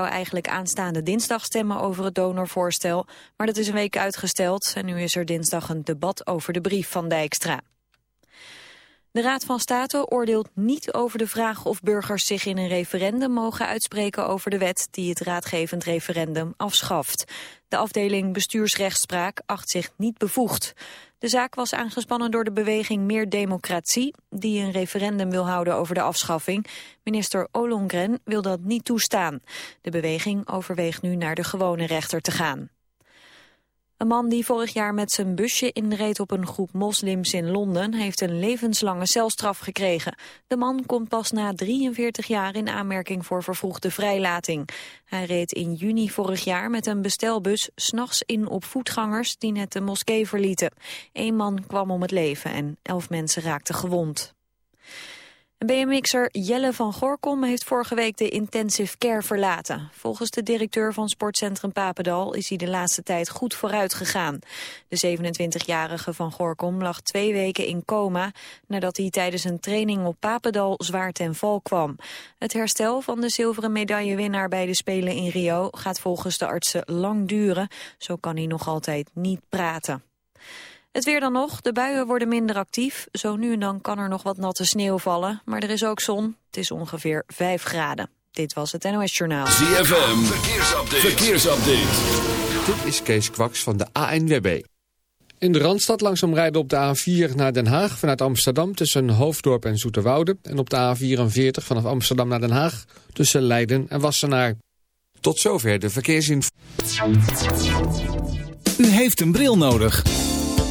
zou eigenlijk aanstaande dinsdag stemmen over het donorvoorstel, maar dat is een week uitgesteld en nu is er dinsdag een debat over de brief van Dijkstra. De Raad van State oordeelt niet over de vraag of burgers zich in een referendum mogen uitspreken over de wet die het raadgevend referendum afschaft. De afdeling bestuursrechtspraak acht zich niet bevoegd. De zaak was aangespannen door de beweging Meer Democratie, die een referendum wil houden over de afschaffing. Minister Ollongren wil dat niet toestaan. De beweging overweegt nu naar de gewone rechter te gaan. Een man die vorig jaar met zijn busje inreed op een groep moslims in Londen heeft een levenslange celstraf gekregen. De man komt pas na 43 jaar in aanmerking voor vervroegde vrijlating. Hij reed in juni vorig jaar met een bestelbus s'nachts in op voetgangers die net de moskee verlieten. Eén man kwam om het leven en elf mensen raakten gewond. BMX'er Jelle van Gorkom heeft vorige week de intensive care verlaten. Volgens de directeur van sportcentrum Papendal is hij de laatste tijd goed vooruit gegaan. De 27-jarige van Gorkom lag twee weken in coma... nadat hij tijdens een training op Papendal zwaar ten val kwam. Het herstel van de zilveren medaillewinnaar bij de Spelen in Rio... gaat volgens de artsen lang duren. Zo kan hij nog altijd niet praten. Het weer dan nog. De buien worden minder actief. Zo nu en dan kan er nog wat natte sneeuw vallen. Maar er is ook zon. Het is ongeveer 5 graden. Dit was het NOS Journaal. ZFM. Verkeersupdate. Verkeersupdate. Dit is Kees Kwaks van de ANWB. In de Randstad langzaam rijden op de A4 naar Den Haag vanuit Amsterdam tussen Hoofddorp en Zoeterwoude. En op de A44 vanaf Amsterdam naar Den Haag tussen Leiden en Wassenaar. Tot zover de verkeersinformatie. U heeft een bril nodig.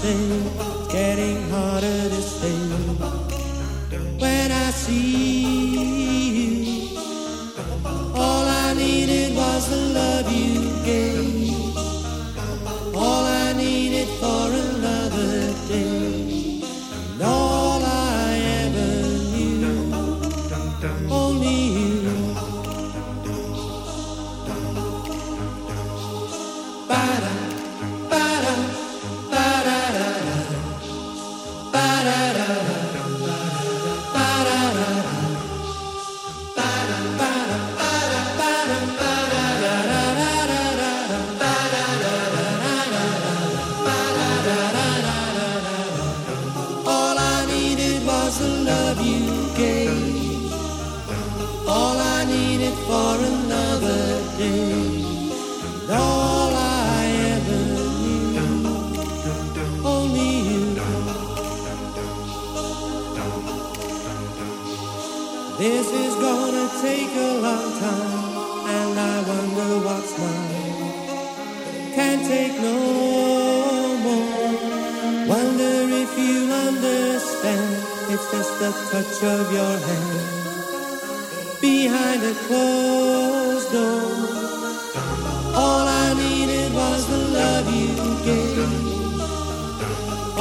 say, getting harder to say. When I see just the touch of your hand behind a closed door. All I needed was the love you gave.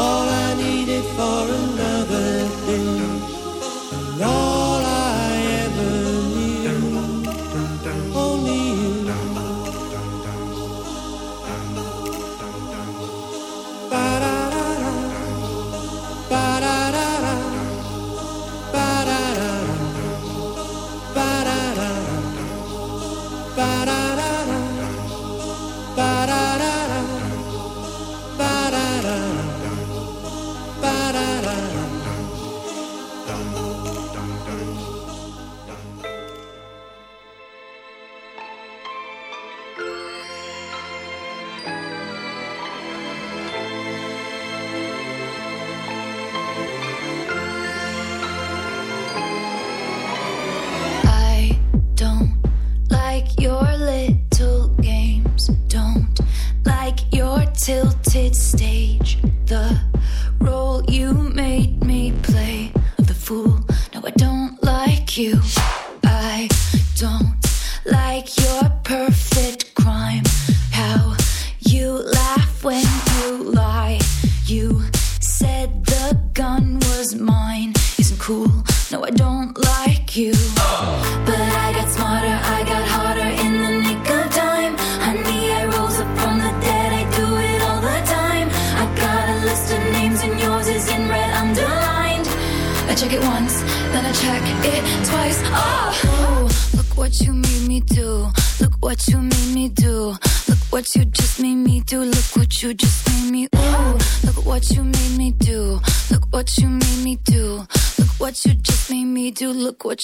All I needed for another.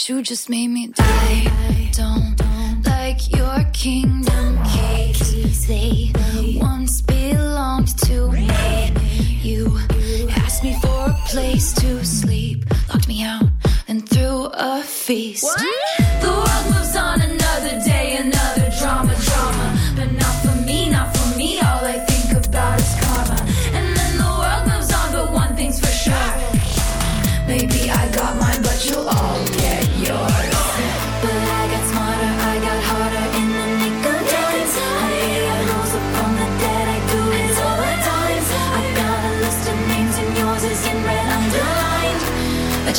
you just made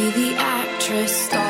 Be the actress starring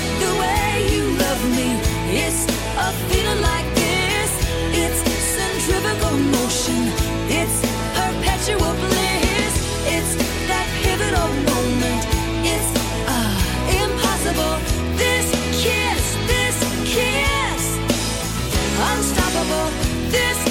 It's a feeling like this. It's centrifugal motion. It's perpetual bliss. It's that pivotal moment. It's ah impossible. This kiss, this kiss, unstoppable. This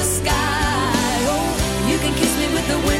the sky. Oh, you can kiss me with the windows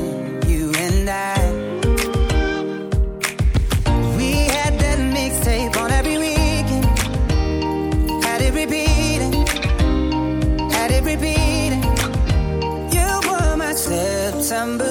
December.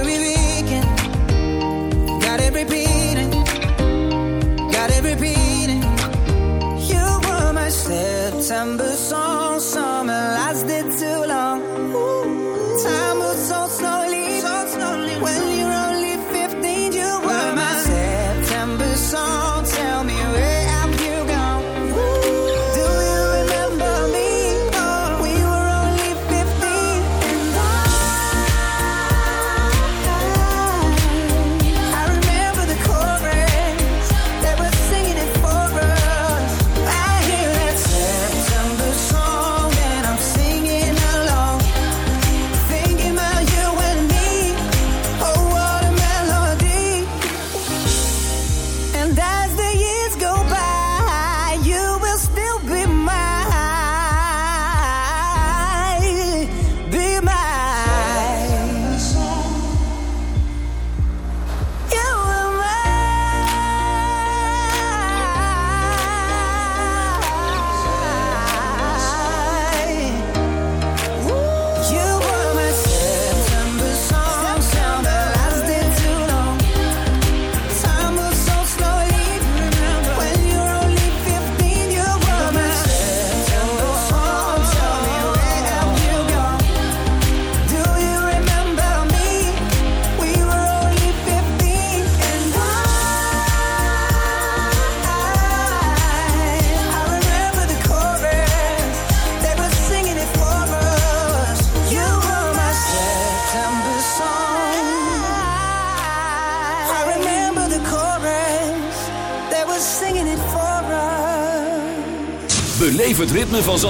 December song.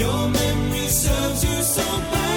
Your memory serves you so well.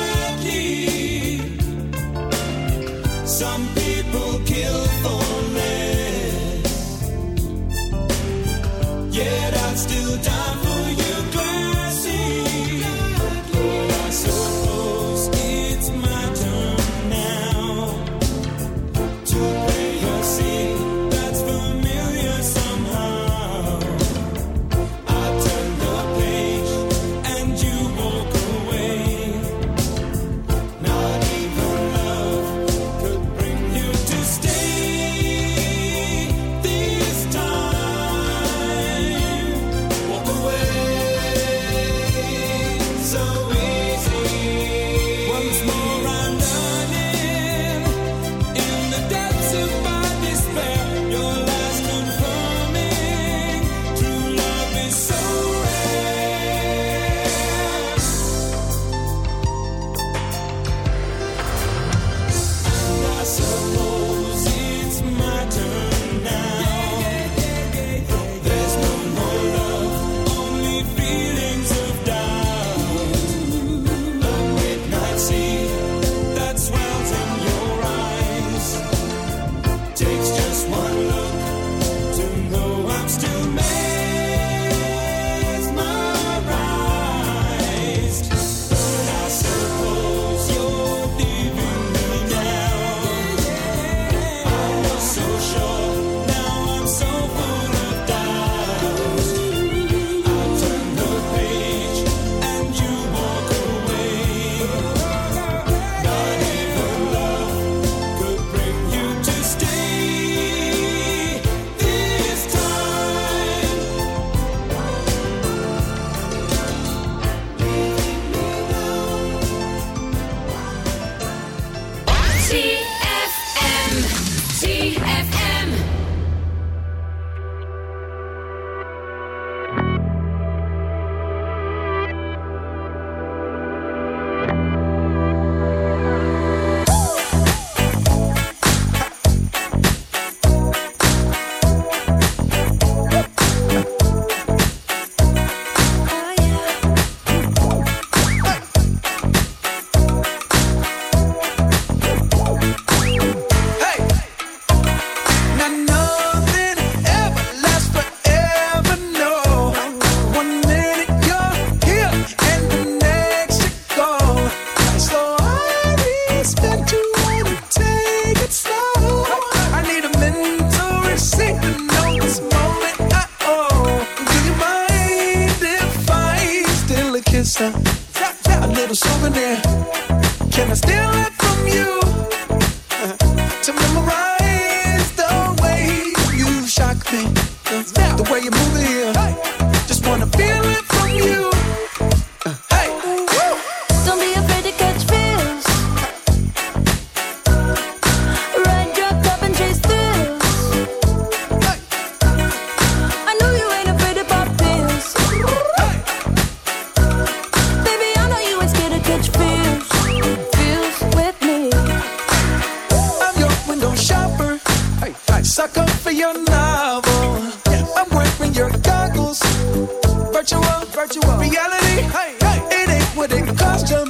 reality, hey, hey. it ain't what it cost you.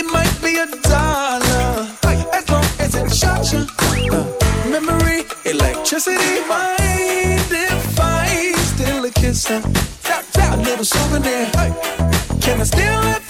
It might be a dollar, as long as it shot you. Memory, electricity, mind if I steal a kiss? A little souvenir. Can I steal it?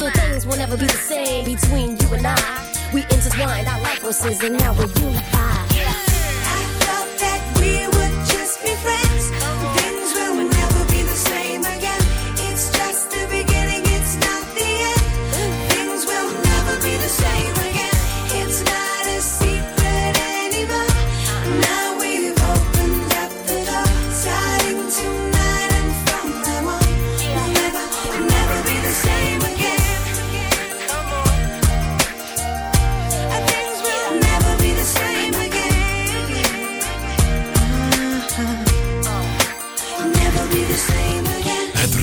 So things will never be the same between you and I. We intertwined our life forces and now we're unified. I thought that we would just be friends.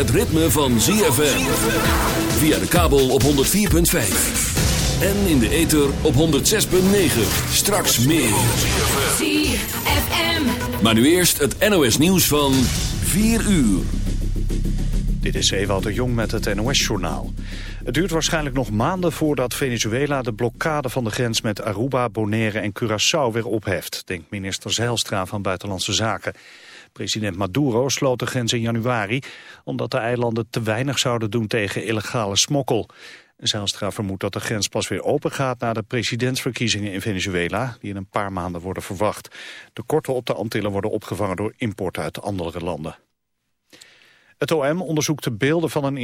Het ritme van ZFM. Via de kabel op 104.5. En in de ether op 106.9. Straks meer. ZFM. Maar nu eerst het NOS nieuws van 4 uur. Dit is Ewout de Jong met het NOS-journaal. Het duurt waarschijnlijk nog maanden voordat Venezuela de blokkade van de grens met Aruba, Bonaire en Curaçao weer opheft, denkt minister Zijlstra van Buitenlandse Zaken. President Maduro sloot de grens in januari omdat de eilanden te weinig zouden doen tegen illegale smokkel. Zijlstra vermoedt dat de grens pas weer open gaat na de presidentsverkiezingen in Venezuela, die in een paar maanden worden verwacht. Tekorten op de Antillen worden opgevangen door import uit andere landen. Het OM onderzoekt de beelden van een